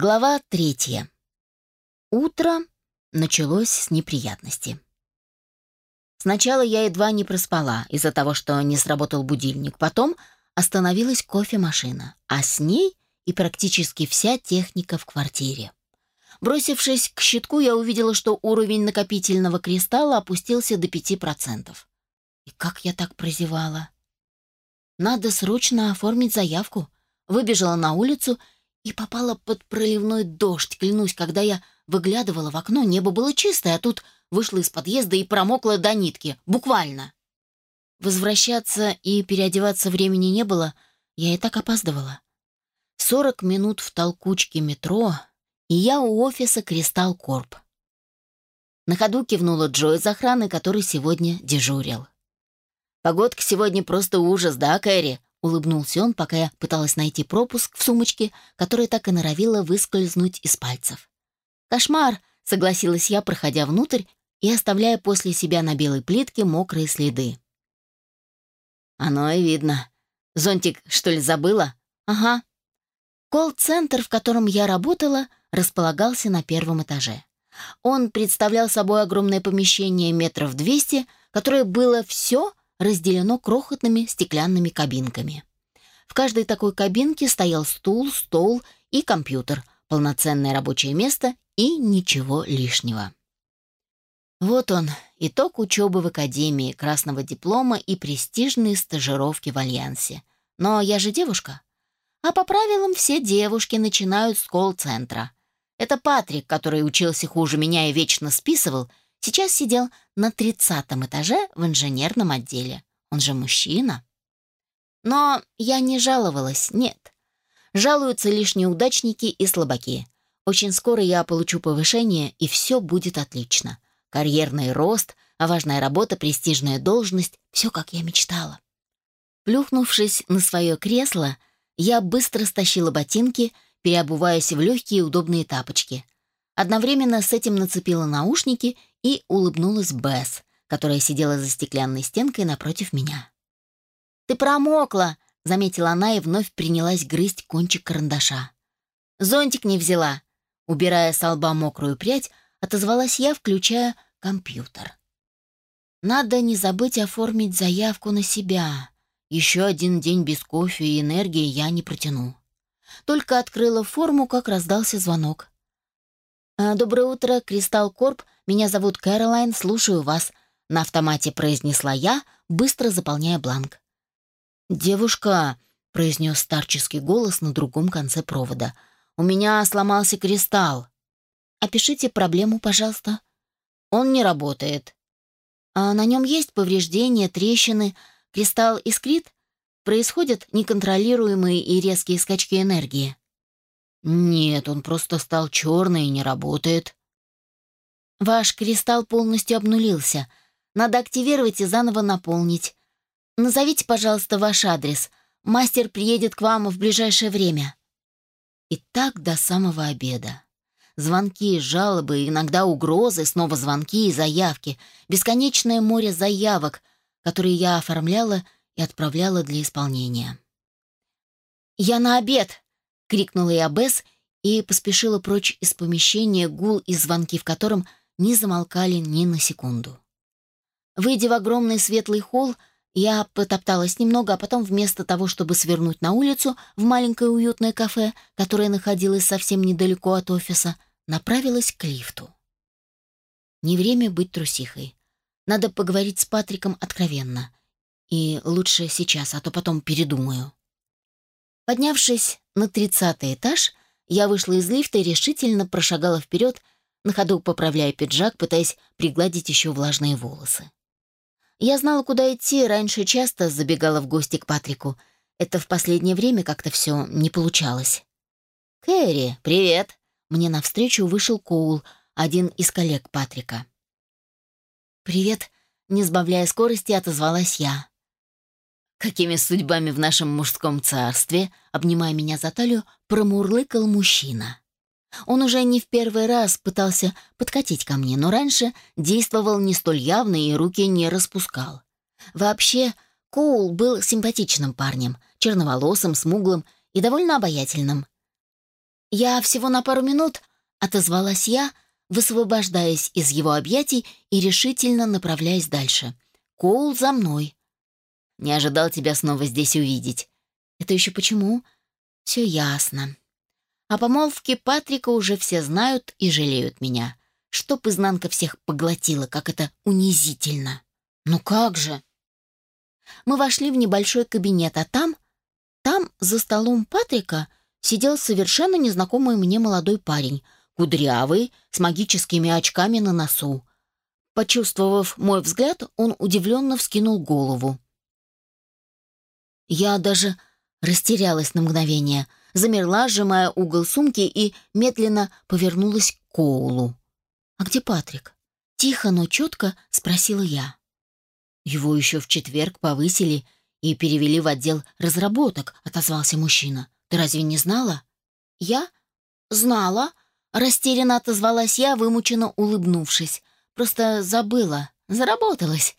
Глава третья. Утро началось с неприятности. Сначала я едва не проспала из-за того, что не сработал будильник. Потом остановилась кофемашина, а с ней и практически вся техника в квартире. Бросившись к щитку, я увидела, что уровень накопительного кристалла опустился до 5%. И как я так прозевала? Надо срочно оформить заявку. Выбежала на улицу и попала под проливной дождь. Клянусь, когда я выглядывала в окно, небо было чистое, а тут вышла из подъезда и промокла до нитки. Буквально. Возвращаться и переодеваться времени не было, я и так опаздывала. Сорок минут в толкучке метро, и я у офиса «Кристалл Корп». На ходу кивнула Джо из охраны, который сегодня дежурил. «Погодка сегодня просто ужас, да, Кэрри?» — улыбнулся он, пока я пыталась найти пропуск в сумочке, которая так и норовила выскользнуть из пальцев. «Кошмар!» — согласилась я, проходя внутрь и оставляя после себя на белой плитке мокрые следы. «Оно и видно. Зонтик, что ли, забыла?» «Ага». Колл-центр, в котором я работала, располагался на первом этаже. Он представлял собой огромное помещение метров 200, которое было все разделено крохотными стеклянными кабинками. В каждой такой кабинке стоял стул, стол и компьютер, полноценное рабочее место и ничего лишнего. Вот он, итог учебы в Академии, красного диплома и престижные стажировки в Альянсе. Но я же девушка. А по правилам все девушки начинают с колл-центра. Это Патрик, который учился хуже меня и вечно списывал, сейчас сидел на тридцатом этаже в инженерном отделе. Он же мужчина. Но я не жаловалась, нет. Жалуются лишь неудачники и слабаки. Очень скоро я получу повышение, и все будет отлично. Карьерный рост, важная работа, престижная должность — все, как я мечтала. Плюхнувшись на свое кресло, я быстро стащила ботинки — переобуваясь в легкие удобные тапочки. Одновременно с этим нацепила наушники и улыбнулась Бесс, которая сидела за стеклянной стенкой напротив меня. «Ты промокла!» — заметила она и вновь принялась грызть кончик карандаша. «Зонтик не взяла!» Убирая с лба мокрую прядь, отозвалась я, включая компьютер. «Надо не забыть оформить заявку на себя. Еще один день без кофе и энергии я не протяну». Только открыла форму, как раздался звонок. «А, «Доброе утро, Кристалл Корп. Меня зовут Кэролайн, слушаю вас», — на автомате произнесла я, быстро заполняя бланк. «Девушка», — произнес старческий голос на другом конце провода, — «у меня сломался кристалл. Опишите проблему, пожалуйста». «Он не работает». «А на нем есть повреждения, трещины, кристалл искрит?» происходят неконтролируемые и резкие скачки энергии. Нет, он просто стал черный и не работает. Ваш кристалл полностью обнулился. Надо активировать и заново наполнить. Назовите, пожалуйста, ваш адрес. Мастер приедет к вам в ближайшее время. И так до самого обеда. Звонки, жалобы, иногда угрозы, снова звонки и заявки. Бесконечное море заявок, которые я оформляла и отправляла для исполнения. «Я на обед!» — крикнула я Бесс и поспешила прочь из помещения, гул и звонки в котором не замолкали ни на секунду. Выйдя в огромный светлый холл, я потопталась немного, а потом вместо того, чтобы свернуть на улицу в маленькое уютное кафе, которое находилось совсем недалеко от офиса, направилась к лифту. Не время быть трусихой. Надо поговорить с Патриком откровенно. И лучше сейчас, а то потом передумаю. Поднявшись на тридцатый этаж, я вышла из лифта и решительно прошагала вперед, на ходу поправляя пиджак, пытаясь пригладить еще влажные волосы. Я знала, куда идти, раньше часто забегала в гости к Патрику. Это в последнее время как-то все не получалось. «Кэрри, привет!» Мне навстречу вышел Коул, один из коллег Патрика. «Привет!» — не сбавляя скорости, отозвалась я. «Какими судьбами в нашем мужском царстве?» Обнимая меня за талию, промурлыкал мужчина. Он уже не в первый раз пытался подкатить ко мне, но раньше действовал не столь явно и руки не распускал. Вообще, Коул был симпатичным парнем, черноволосым, смуглым и довольно обаятельным. «Я всего на пару минут», — отозвалась я, высвобождаясь из его объятий и решительно направляясь дальше. «Коул за мной». «Не ожидал тебя снова здесь увидеть». «Это еще почему?» «Все ясно». О помолвке Патрика уже все знают и жалеют меня. Чтоб изнанка всех поглотила, как это унизительно. Ну как же? Мы вошли в небольшой кабинет, а там... Там, за столом Патрика, сидел совершенно незнакомый мне молодой парень, кудрявый, с магическими очками на носу. Почувствовав мой взгляд, он удивленно вскинул голову. Я даже растерялась на мгновение, замерла, сжимая угол сумки и медленно повернулась к Коулу. «А где Патрик?» Тихо, но четко спросила я. «Его еще в четверг повысили и перевели в отдел разработок», — отозвался мужчина. Ты разве не знала?» «Я? Знала», — растерянно отозвалась я, вымученно улыбнувшись. «Просто забыла. Заработалась.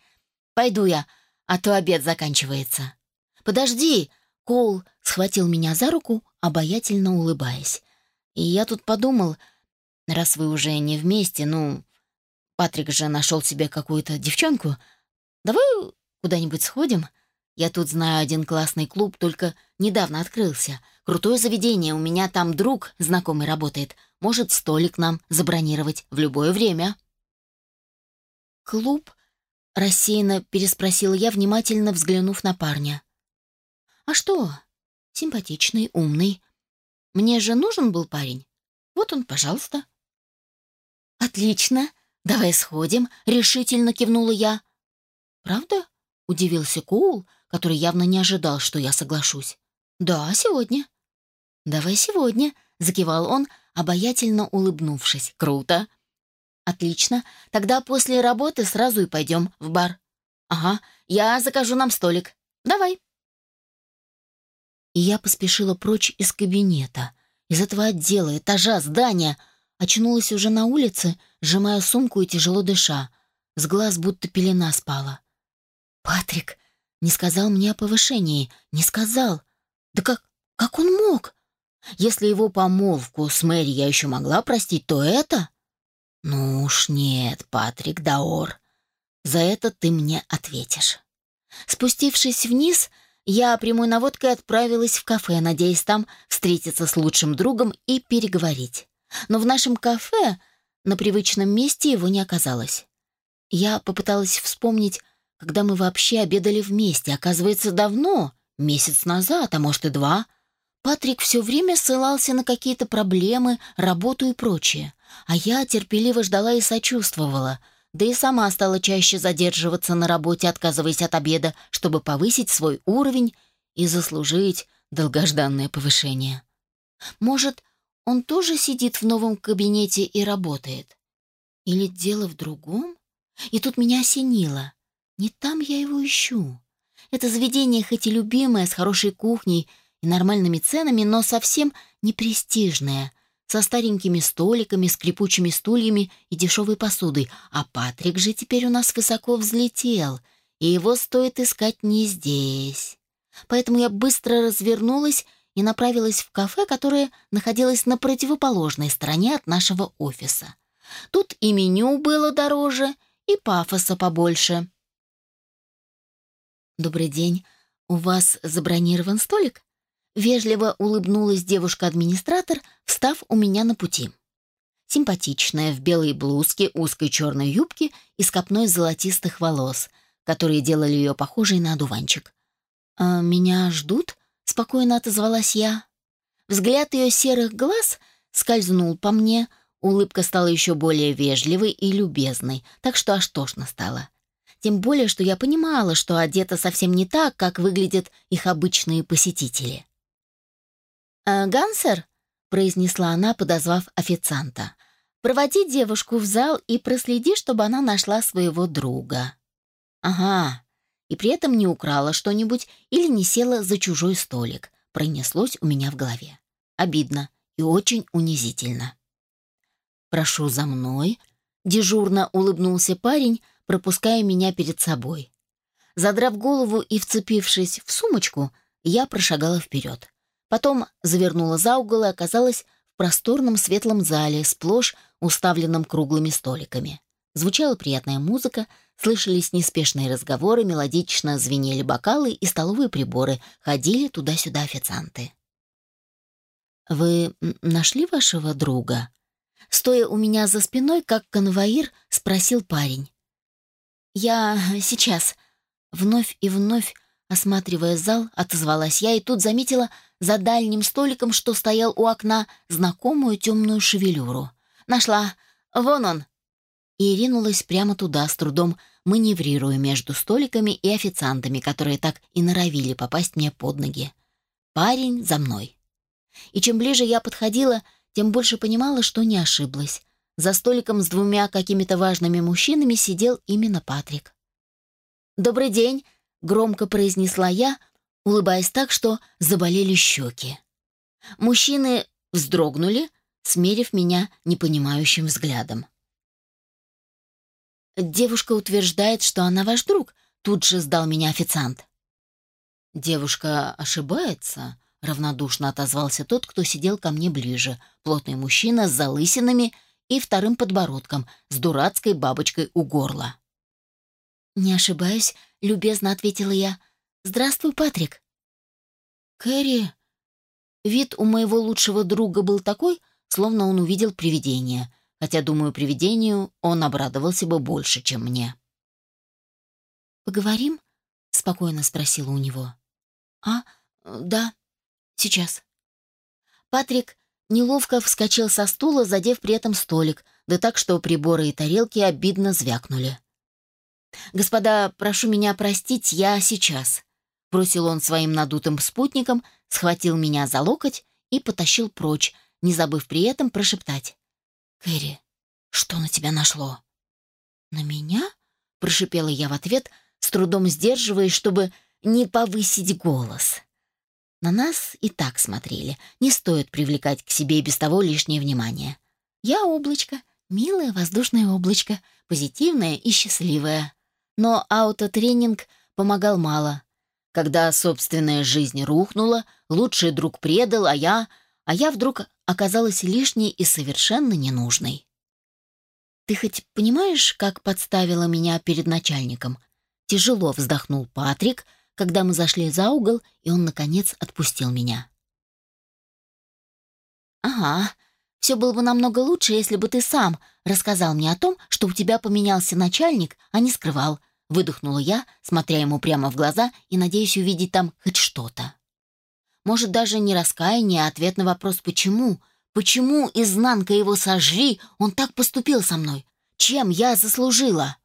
Пойду я, а то обед заканчивается». «Подожди!» — Коул схватил меня за руку, обаятельно улыбаясь. «И я тут подумал, раз вы уже не вместе, ну, Патрик же нашел себе какую-то девчонку, давай куда-нибудь сходим?» Я тут знаю один классный клуб, только недавно открылся. Крутое заведение, у меня там друг знакомый работает. Может, столик нам забронировать в любое время». «Клуб?» — рассеянно переспросила я, внимательно взглянув на парня. «А что? Симпатичный, умный. Мне же нужен был парень. Вот он, пожалуйста». «Отлично. Давай сходим», — решительно кивнула я. «Правда?» — удивился Коул, — который явно не ожидал, что я соглашусь. «Да, сегодня». «Давай сегодня», — закивал он, обаятельно улыбнувшись. «Круто». «Отлично. Тогда после работы сразу и пойдем в бар». «Ага, я закажу нам столик. Давай». И я поспешила прочь из кабинета, из этого отдела, этажа, здания. Очнулась уже на улице, сжимая сумку и тяжело дыша. С глаз будто пелена спала. «Патрик!» Не сказал мне о повышении. Не сказал. Да как, как он мог? Если его помолвку с Мэри я еще могла простить, то это... Ну уж нет, Патрик Даор. За это ты мне ответишь. Спустившись вниз, я прямой наводкой отправилась в кафе, надеясь там встретиться с лучшим другом и переговорить. Но в нашем кафе на привычном месте его не оказалось. Я попыталась вспомнить, когда мы вообще обедали вместе, оказывается, давно, месяц назад, а может и два. Патрик все время ссылался на какие-то проблемы, работу и прочее. А я терпеливо ждала и сочувствовала, да и сама стала чаще задерживаться на работе, отказываясь от обеда, чтобы повысить свой уровень и заслужить долгожданное повышение. Может, он тоже сидит в новом кабинете и работает? Или дело в другом? И тут меня осенило. Не там я его ищу. Это заведение хоть и любимое, с хорошей кухней и нормальными ценами, но совсем не престижное, со старенькими столиками, скрипучими стульями и дешевой посудой. А Патрик же теперь у нас высоко взлетел, и его стоит искать не здесь. Поэтому я быстро развернулась и направилась в кафе, которое находилось на противоположной стороне от нашего офиса. Тут и меню было дороже, и пафоса побольше. «Добрый день. У вас забронирован столик?» Вежливо улыбнулась девушка-администратор, встав у меня на пути. Симпатичная, в белой блузке, узкой черной юбке и с копной золотистых волос, которые делали ее похожей на одуванчик. «А меня ждут?» — спокойно отозвалась я. Взгляд ее серых глаз скользнул по мне, улыбка стала еще более вежливой и любезной, так что аж тошно стало. Тем более, что я понимала, что одета совсем не так, как выглядят их обычные посетители. «Э, «Гансер», — произнесла она, подозвав официанта, — «проводи девушку в зал и проследи, чтобы она нашла своего друга». «Ага», и при этом не украла что-нибудь или не села за чужой столик, пронеслось у меня в голове. Обидно и очень унизительно. «Прошу за мной», — дежурно улыбнулся парень, пропуская меня перед собой. Задрав голову и вцепившись в сумочку, я прошагала вперед. Потом завернула за угол и оказалась в просторном светлом зале, сплошь уставленном круглыми столиками. Звучала приятная музыка, слышались неспешные разговоры, мелодично звенели бокалы и столовые приборы, ходили туда-сюда официанты. «Вы нашли вашего друга?» Стоя у меня за спиной, как конвоир, спросил парень. «Я сейчас». Вновь и вновь, осматривая зал, отозвалась я и тут заметила за дальним столиком, что стоял у окна, знакомую темную шевелюру. «Нашла. Вон он». И ринулась прямо туда, с трудом маневрируя между столиками и официантами, которые так и норовили попасть мне под ноги. Парень за мной. И чем ближе я подходила, тем больше понимала, что не ошиблась. За столиком с двумя какими-то важными мужчинами сидел именно Патрик. «Добрый день», — громко произнесла я, улыбаясь так, что заболели щеки. Мужчины вздрогнули, смерив меня непонимающим взглядом. «Девушка утверждает, что она ваш друг», — тут же сдал меня официант. «Девушка ошибается», — равнодушно отозвался тот, кто сидел ко мне ближе, плотный мужчина с залысинами и вторым подбородком, с дурацкой бабочкой у горла. «Не ошибаюсь», — любезно ответила я. «Здравствуй, Патрик». «Кэрри...» Вид у моего лучшего друга был такой, словно он увидел привидение, хотя, думаю, привидению он обрадовался бы больше, чем мне. «Поговорим?» — спокойно спросила у него. «А, да», Сейчас». Патрик неловко вскочил со стула, задев при этом столик, да так, что приборы и тарелки обидно звякнули. «Господа, прошу меня простить, я сейчас», — бросил он своим надутым спутником, схватил меня за локоть и потащил прочь, не забыв при этом прошептать. «Кэрри, что на тебя нашло?» «На меня?» — прошипела я в ответ, с трудом сдерживаясь, чтобы не повысить голос. На нас и так смотрели. Не стоит привлекать к себе без того лишнее внимание. Я облачко, милое воздушное облачко, позитивное и счастливое. Но аутотренинг помогал мало. Когда собственная жизнь рухнула, лучший друг предал, а я... А я вдруг оказалась лишней и совершенно ненужной. «Ты хоть понимаешь, как подставила меня перед начальником?» Тяжело вздохнул Патрик — когда мы зашли за угол, и он, наконец, отпустил меня. «Ага, все было бы намного лучше, если бы ты сам рассказал мне о том, что у тебя поменялся начальник, а не скрывал», — выдохнула я, смотря ему прямо в глаза и надеясь увидеть там хоть что-то. Может, даже не раскаяние, а ответ на вопрос «почему?». Почему, изнанка его сожри, он так поступил со мной? Чем я заслужила?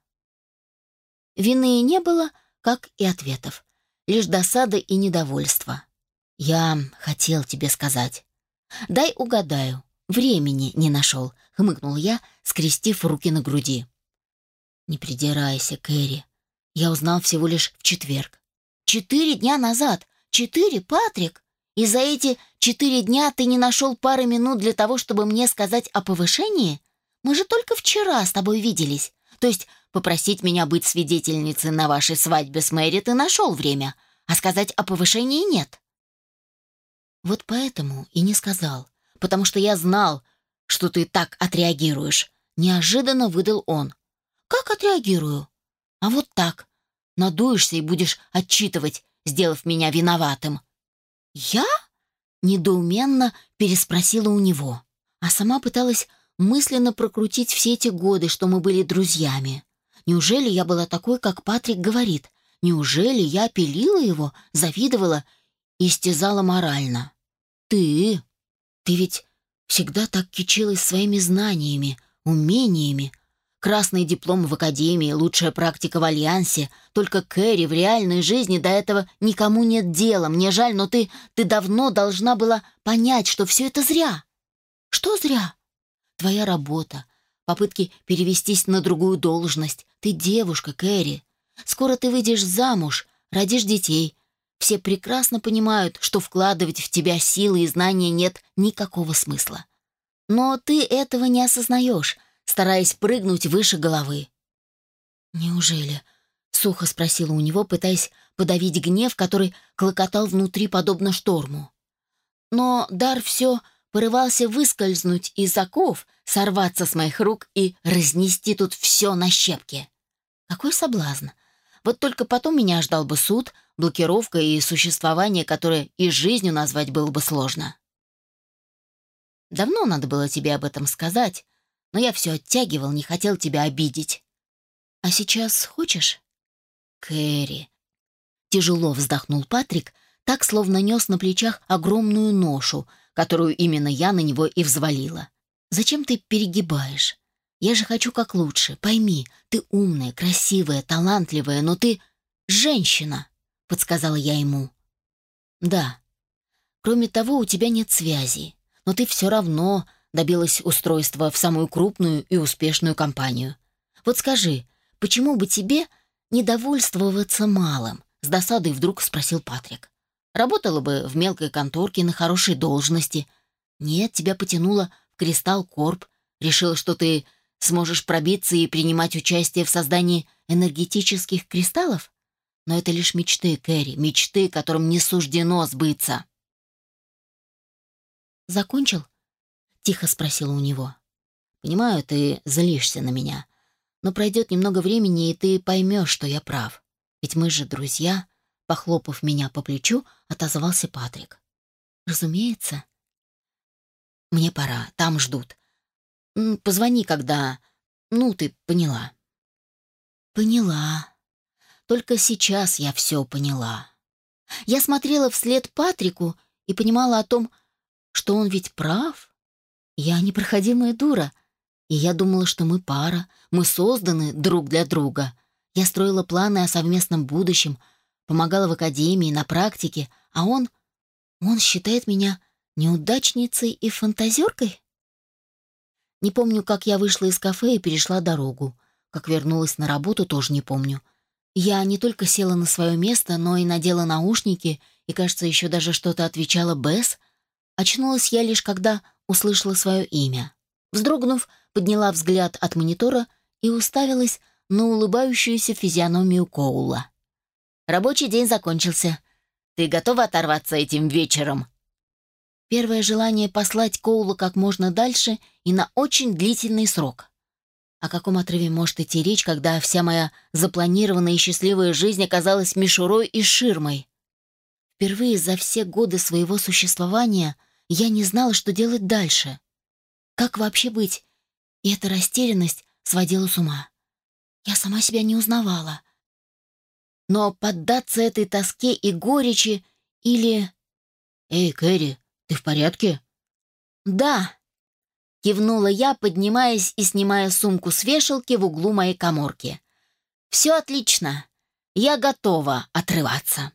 Вины не было, как и ответов лишь досада и недовольство. «Я хотел тебе сказать». «Дай угадаю. Времени не нашел», — хмыкнул я, скрестив руки на груди. «Не придирайся, Кэрри. Я узнал всего лишь в четверг. Четыре дня назад. Четыре, Патрик. И за эти четыре дня ты не нашел пары минут для того, чтобы мне сказать о повышении? Мы же только вчера с тобой виделись. То есть Попросить меня быть свидетельницей на вашей свадьбе с Мэри ты нашел время, а сказать о повышении нет. Вот поэтому и не сказал, потому что я знал, что ты так отреагируешь. Неожиданно выдал он. Как отреагирую? А вот так. Надуешься и будешь отчитывать, сделав меня виноватым. Я? Недоуменно переспросила у него, а сама пыталась мысленно прокрутить все эти годы, что мы были друзьями. Неужели я была такой, как Патрик говорит? Неужели я пилила его, завидовала и истязала морально? Ты... Ты ведь всегда так кичилась своими знаниями, умениями. Красный диплом в академии, лучшая практика в альянсе. Только Кэрри в реальной жизни до этого никому нет дела. Мне жаль, но ты... Ты давно должна была понять, что все это зря. Что зря? Твоя работа, попытки перевестись на другую должность. Ты девушка, Кэрри. Скоро ты выйдешь замуж, родишь детей. Все прекрасно понимают, что вкладывать в тебя силы и знания нет никакого смысла. Но ты этого не осознаешь, стараясь прыгнуть выше головы. «Неужели?» — сухо спросила у него, пытаясь подавить гнев, который клокотал внутри, подобно шторму. Но Дар все порывался выскользнуть из оков, сорваться с моих рук и разнести тут все на щепки. Какой соблазн! Вот только потом меня ждал бы суд, блокировка и существование, которое и жизнью назвать было бы сложно. Давно надо было тебе об этом сказать, но я все оттягивал, не хотел тебя обидеть. А сейчас хочешь? Кэрри. Тяжело вздохнул Патрик, так словно нес на плечах огромную ношу, которую именно я на него и взвалила. Зачем ты перегибаешь? Я же хочу как лучше. Пойми, ты умная, красивая, талантливая, но ты женщина, подсказала я ему. Да. Кроме того, у тебя нет связи, но ты все равно добилась устройства в самую крупную и успешную компанию. Вот скажи, почему бы тебе не довольствоваться малым? С досадой вдруг спросил Патрик. Работала бы в мелкой конторке на хорошей должности. Нет, тебя потянуло в Кристалл Корп. Решила, что ты сможешь пробиться и принимать участие в создании энергетических кристаллов? Но это лишь мечты, Кэрри, мечты, которым не суждено сбыться. «Закончил?» — тихо спросила у него. «Понимаю, ты злишься на меня, но пройдет немного времени, и ты поймешь, что я прав. Ведь мы же друзья», — похлопав меня по плечу, отозвался Патрик. «Разумеется». «Мне пора, там ждут. Позвони, когда... Ну, ты поняла». «Поняла. Только сейчас я все поняла». Я смотрела вслед Патрику и понимала о том, что он ведь прав. Я непроходимая дура, и я думала, что мы пара, мы созданы друг для друга. Я строила планы о совместном будущем, помогала в академии, на практике, а он... Он считает меня неудачницей и фантазеркой? Не помню, как я вышла из кафе и перешла дорогу. Как вернулась на работу, тоже не помню. Я не только села на свое место, но и надела наушники и, кажется, еще даже что-то отвечала Бесс, Очнулась я лишь когда услышала свое имя. Вздрогнув, подняла взгляд от монитора и уставилась на улыбающуюся физиономию Коула. «Рабочий день закончился. Ты готова оторваться этим вечером?» Первое желание послать Коула как можно дальше и на очень длительный срок. О каком отрыве может идти речь, когда вся моя запланированная и счастливая жизнь оказалась мишурой и ширмой? Впервые за все годы своего существования я не знала, что делать дальше. Как вообще быть? И эта растерянность сводила с ума. Я сама себя не узнавала. Но поддаться этой тоске и горечи или... «Эй, Кэрри, ты в порядке?» «Да», — кивнула я, поднимаясь и снимая сумку с вешалки в углу моей коморки. «Все отлично. Я готова отрываться».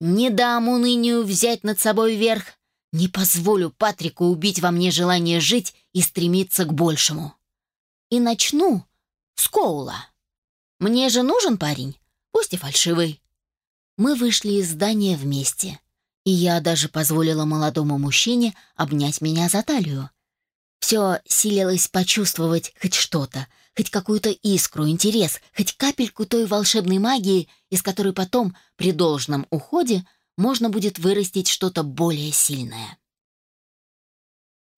Не дам унынию взять над собой верх. Не позволю Патрику убить во мне желание жить и стремиться к большему. И начну с Коула. Мне же нужен парень, пусть и фальшивый. Мы вышли из здания вместе, и я даже позволила молодому мужчине обнять меня за талию. Все силилось почувствовать хоть что-то, хоть какую-то искру, интерес, хоть капельку той волшебной магии, из которой потом, при должном уходе, можно будет вырастить что-то более сильное.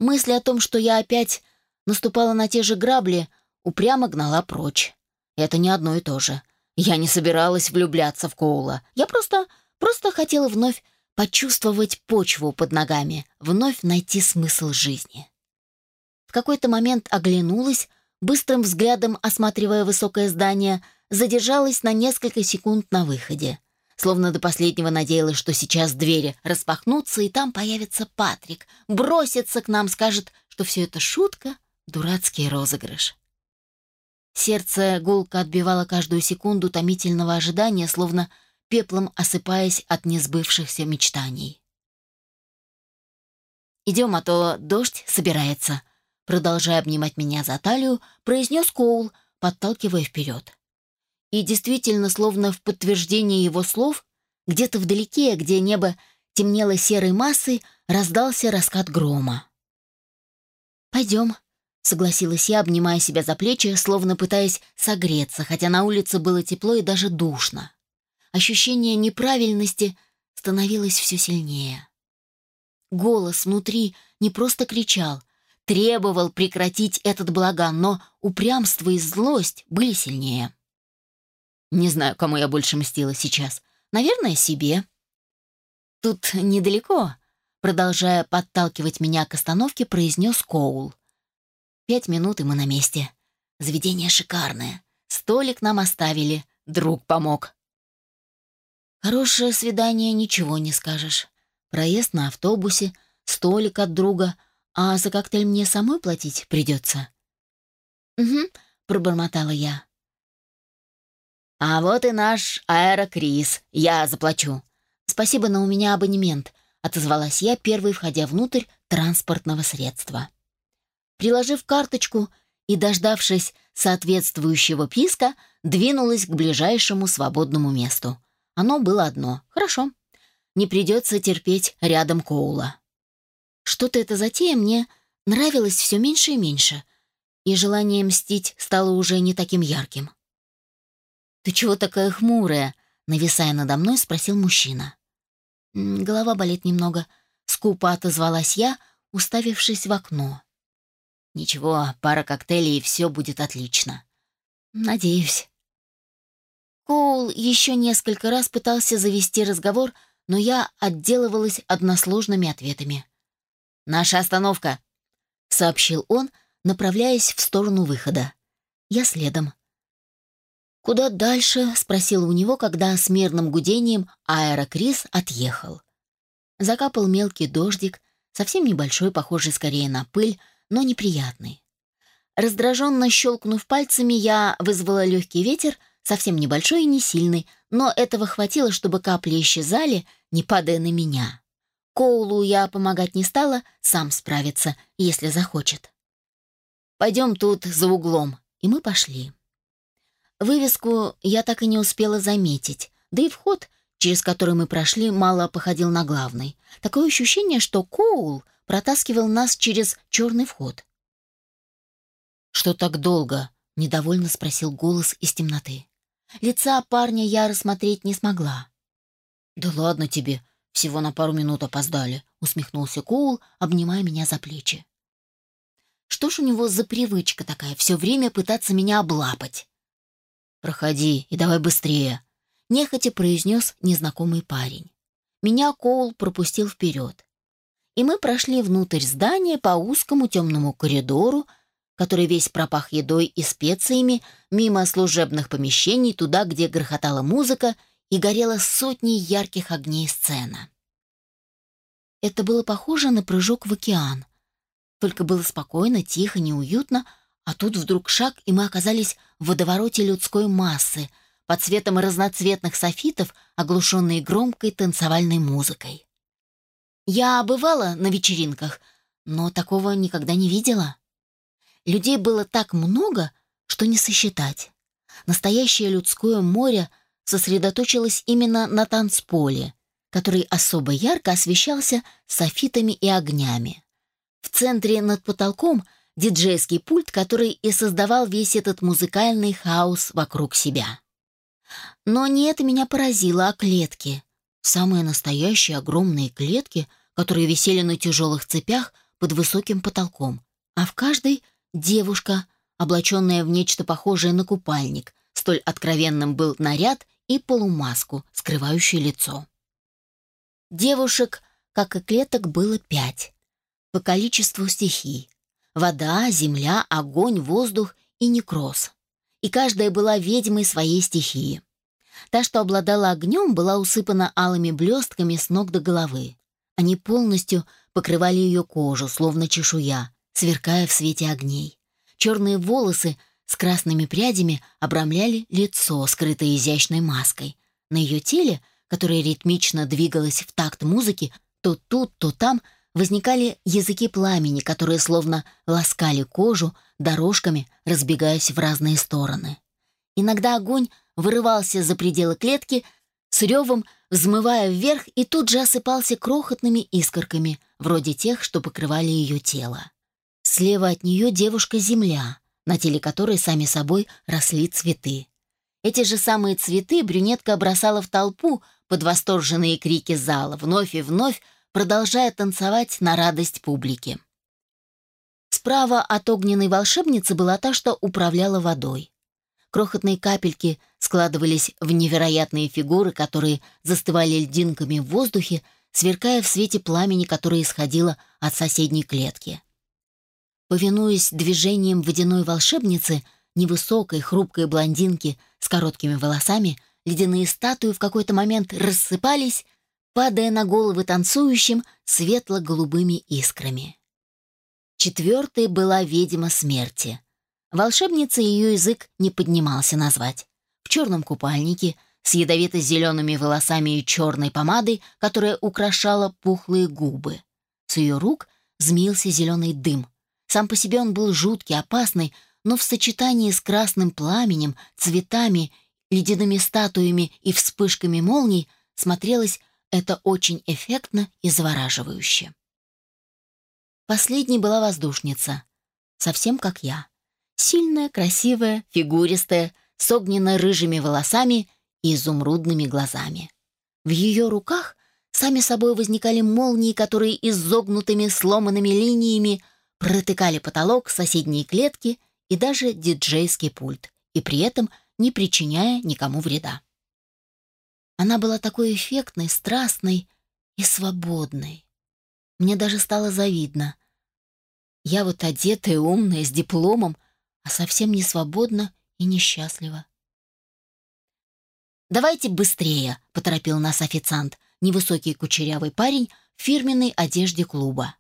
Мысль о том, что я опять наступала на те же грабли, упрямо гнала прочь. Это не одно и то же. Я не собиралась влюбляться в Коула. Я просто, просто хотела вновь почувствовать почву под ногами, вновь найти смысл жизни. В какой-то момент оглянулась, быстрым взглядом осматривая высокое здание, задержалась на несколько секунд на выходе. Словно до последнего надеялась, что сейчас двери распахнутся, и там появится Патрик, бросится к нам, скажет, что все это шутка, дурацкий розыгрыш. Сердце гулко отбивало каждую секунду томительного ожидания, словно пеплом осыпаясь от несбывшихся мечтаний. «Идем, а то дождь собирается», продолжая обнимать меня за талию, произнес Коул, подталкивая вперед. И действительно, словно в подтверждение его слов, где-то вдалеке, где небо темнело серой массой, раздался раскат грома. «Пойдем», — согласилась я, обнимая себя за плечи, словно пытаясь согреться, хотя на улице было тепло и даже душно. Ощущение неправильности становилось все сильнее. голос внутри не просто кричал, требовал прекратить этот благан, но упрямство и злость были сильнее. Не знаю, кому я больше мстила сейчас. Наверное, себе. Тут недалеко, продолжая подталкивать меня к остановке, произнес Коул. Пять минут, и мы на месте. Заведение шикарное. Столик нам оставили, друг помог. Хорошее свидание, ничего не скажешь. Проезд на автобусе, столик от друга, а за коктейль мне самой платить придется. «Угу», — пробормотала я. «А вот и наш аэрокриз. Я заплачу». «Спасибо, но у меня абонемент», — отозвалась я, первой входя внутрь транспортного средства. Приложив карточку и дождавшись соответствующего писка, двинулась к ближайшему свободному месту. Оно было одно. Хорошо. Не придется терпеть рядом Коула. Что-то эта затея мне нравилось все меньше и меньше, и желание мстить стало уже не таким ярким. «Ты чего такая хмурая?» — нависая надо мной, спросил мужчина. «Голова болит немного», — скупо отозвалась я, уставившись в окно. «Ничего, пара коктейлей, и все будет отлично». «Надеюсь». Коул еще несколько раз пытался завести разговор, но я отделывалась односложными ответами. «Наша остановка», — сообщил он, направляясь в сторону выхода. Я следом. «Куда дальше?» — спросила у него, когда с мирным гудением аэрокриз отъехал. Закапал мелкий дождик, совсем небольшой, похожий скорее на пыль, но неприятный. Раздраженно щелкнув пальцами, я вызвала легкий ветер, совсем небольшой и не сильный, но этого хватило, чтобы капли исчезали, не падая на меня. Коулу я помогать не стала, сам справится, если захочет. «Пойдем тут за углом», и мы пошли. Вывеску я так и не успела заметить, да и вход, через который мы прошли, мало походил на главный. Такое ощущение, что Коул протаскивал нас через черный вход. «Что так долго?» — недовольно спросил голос из темноты. Лица парня я рассмотреть не смогла. «Да ладно тебе, всего на пару минут опоздали», — усмехнулся Коул, обнимая меня за плечи. «Что ж у него за привычка такая, все время пытаться меня облапать?» «Проходи и давай быстрее», — нехотя произнес незнакомый парень. Меня Коул пропустил вперед. И мы прошли внутрь здания по узкому темному коридору, который весь пропах едой и специями, мимо служебных помещений, туда, где грохотала музыка и горела сотни ярких огней сцена. Это было похоже на прыжок в океан. Только было спокойно, тихо, неуютно, а тут вдруг шаг, и мы оказались в водовороте людской массы, под цветом разноцветных софитов, оглушенные громкой танцевальной музыкой. Я бывала на вечеринках, но такого никогда не видела. Людей было так много, что не сосчитать. Настоящее людское море сосредоточилось именно на танцполе, который особо ярко освещался софитами и огнями. В центре над потолком — диджейский пульт, который и создавал весь этот музыкальный хаос вокруг себя. Но не это меня поразило, а клетки. Самые настоящие огромные клетки, которые висели на тяжелых цепях под высоким потолком. А в каждой девушка, облаченная в нечто похожее на купальник. Столь откровенным был наряд и полумаску, скрывающую лицо. Девушек, как и клеток, было пять. По количеству стихий. Вода, земля, огонь, воздух и некроз. И каждая была ведьмой своей стихии. Та, что обладала огнем, была усыпана алыми блестками с ног до головы. Они полностью покрывали ее кожу, словно чешуя, сверкая в свете огней. Черные волосы с красными прядями обрамляли лицо, скрытое изящной маской. На ее теле, которое ритмично двигалось в такт музыки, то тут, то там – возникали языки пламени, которые словно ласкали кожу, дорожками разбегаясь в разные стороны. Иногда огонь вырывался за пределы клетки, с ревом взмывая вверх и тут же осыпался крохотными искорками, вроде тех, что покрывали ее тело. Слева от нее девушка-земля, на теле которой сами собой росли цветы. Эти же самые цветы брюнетка бросала в толпу под восторженные крики зала, вновь и вновь продолжая танцевать на радость публики. Справа от огненной волшебницы была та, что управляла водой. Крохотные капельки складывались в невероятные фигуры, которые застывали льдинками в воздухе, сверкая в свете пламени, которое исходило от соседней клетки. Повинуясь движениям водяной волшебницы, невысокой, хрупкой блондинки с короткими волосами, ледяные статуи в какой-то момент рассыпались, падая на головы танцующим светло-голубыми искрами. Четвертой была ведьма смерти. Волшебница ее язык не поднимался назвать. В черном купальнике, с ядовито-зелеными волосами и черной помадой, которая украшала пухлые губы. С ее рук змеился зеленый дым — сам по себе он был жуткий, опасный, но в сочетании с красным пламенем, цветами, ледяными статуями и вспышками молний смотрелось это очень эффектно и завораживающе. Последней была воздушница, совсем как я. Сильная, красивая, фигуристая, с огненно-рыжими волосами и изумрудными глазами. В ее руках сами собой возникали молнии, которые изогнутыми сломанными линиями протыкали потолок, соседние клетки и даже диджейский пульт, и при этом не причиняя никому вреда. Она была такой эффектной, страстной и свободной. Мне даже стало завидно. Я вот одетая, умная, с дипломом, а совсем не свободна и несчастлива. «Давайте быстрее», — поторопил нас официант, невысокий кучерявый парень в фирменной одежде клуба.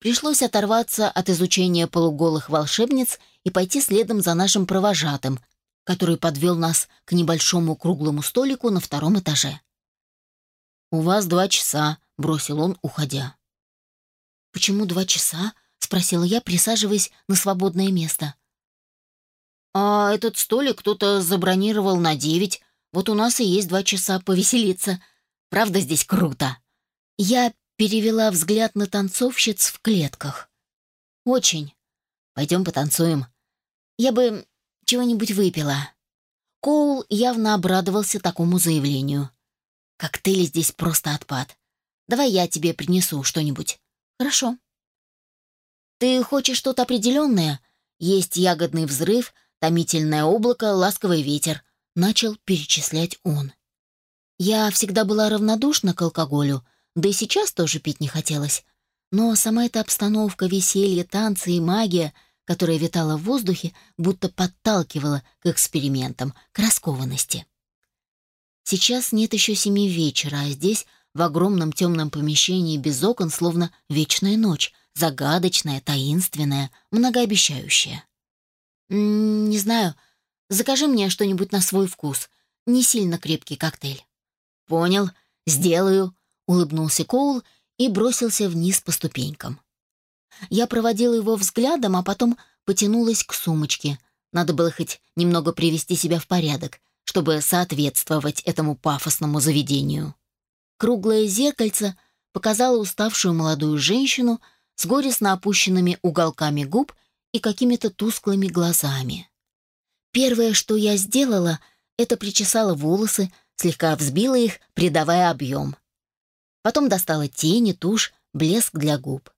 Пришлось оторваться от изучения полуголых волшебниц и пойти следом за нашим провожатым, который подвел нас к небольшому круглому столику на втором этаже. «У вас два часа», — бросил он, уходя. «Почему два часа?» — спросила я, присаживаясь на свободное место. «А этот столик кто-то забронировал на девять. Вот у нас и есть два часа повеселиться. Правда, здесь круто?» Я перевела взгляд на танцовщиц в клетках. «Очень. Пойдем потанцуем. Я бы чего-нибудь выпила». Коул явно обрадовался такому заявлению. «Коктейли здесь просто отпад. Давай я тебе принесу что-нибудь». «Хорошо». «Ты хочешь что-то определенное? Есть ягодный взрыв, томительное облако, ласковый ветер», — начал перечислять он. Я всегда была равнодушна к алкоголю, да и сейчас тоже пить не хотелось. Но сама эта обстановка, веселье, танцы и магия, которая витала в воздухе, будто подталкивала к экспериментам, к раскованности. Сейчас нет еще семи вечера, а здесь, в огромном темном помещении без окон, словно вечная ночь, загадочная, таинственная, многообещающая. «Не знаю, закажи мне что-нибудь на свой вкус. Не сильно крепкий коктейль». «Понял, сделаю», улыбнулся Коул и бросился вниз по ступенькам. Я проводила его взглядом, а потом потянулась к сумочке. Надо было хоть немного привести себя в порядок, чтобы соответствовать этому пафосному заведению. Круглое зеркальце показало уставшую молодую женщину с горестно опущенными уголками губ и какими-то тусклыми глазами. Первое, что я сделала, это причесала волосы, слегка взбила их, придавая объем. Потом достала тени, тушь, блеск для губ.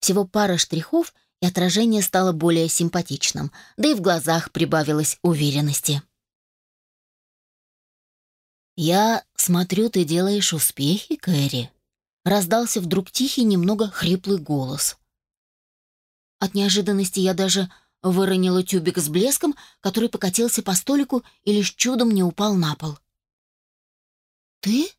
Всего пара штрихов, и отражение стало более симпатичным, да и в глазах прибавилось уверенности. «Я смотрю, ты делаешь успехи, Кэрри», — раздался вдруг тихий, немного хриплый голос. От неожиданности я даже выронила тюбик с блеском, который покатился по столику и лишь чудом не упал на пол. «Ты?»